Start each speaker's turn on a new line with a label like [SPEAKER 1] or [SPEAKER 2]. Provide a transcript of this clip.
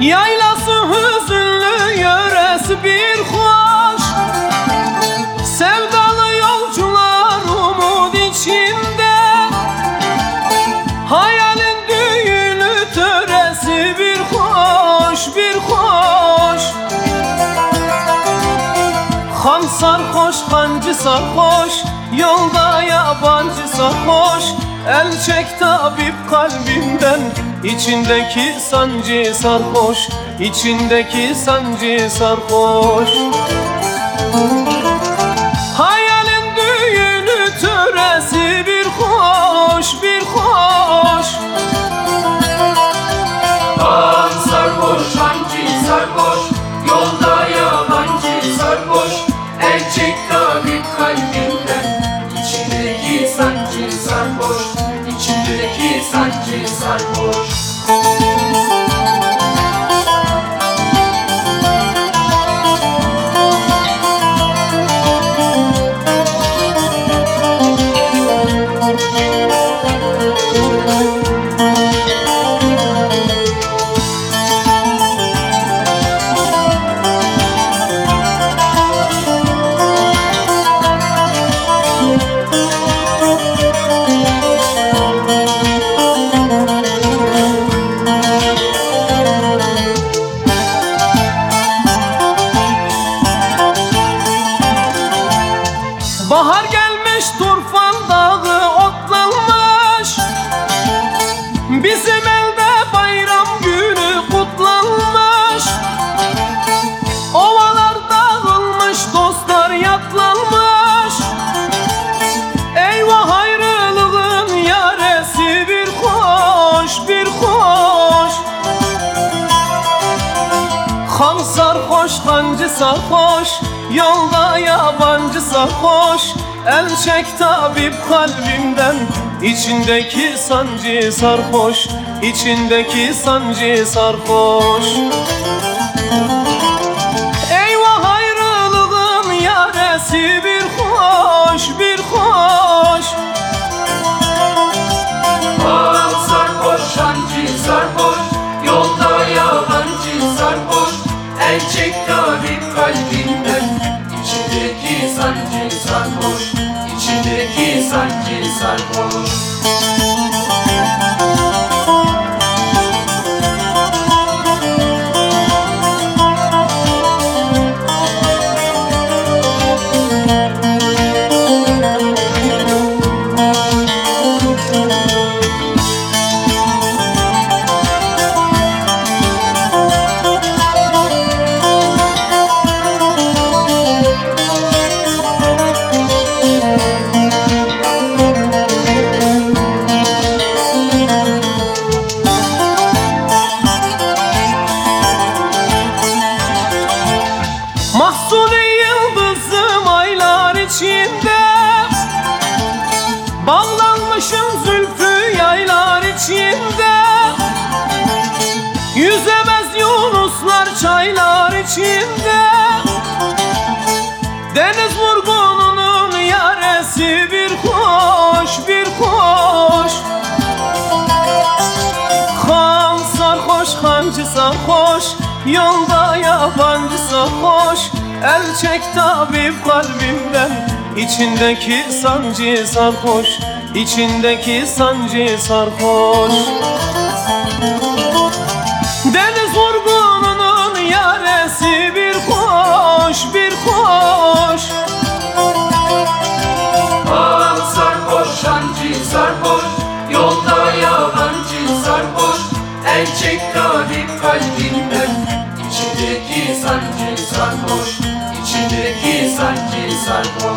[SPEAKER 1] Yaylası hüzünlü yöresi bir hoş Sevdalı yolcular umut içinde. Hayalin düğünü töresi bir hoş bir hoş Han sarhoş hancı sarhoş Yolda yabancı sarhoş. El çek tabip kalbimden içindeki sancı sarhoş içindeki sancı sarhoş İçindeki sancı dostlar yatlanmış Eyvah ayrılığın yaresi bir hoş bir hoş
[SPEAKER 2] Han sarhoş, hancı sarhoş Yolda yabancı sarhoş. El çek tabip kalbimden içindeki sancı sarhoş içindeki sancı sarhoş.
[SPEAKER 1] Eyvah Sancı sarhoş İçindeki sancı sarhoş Bağlanmışım zülfü yaylar içinde. Yüzemez yunuslar çaylar içinde. Deniz vurgununun yaresi bir hoş bir hoş Han sarhoş hancı sarhoş Yolda yabancı sarhoş. El çek tabip İçindeki sancı sarhoş İçindeki sancı sarhoş. Deniz vurgununun yaresi bir hoş bir hoş
[SPEAKER 2] Ağam sarhoş sancı sarhoş
[SPEAKER 1] Yolda yalancı sarhoş. El çek garip İçindeki sancı sarhoş İçindeki sancı sarhoş.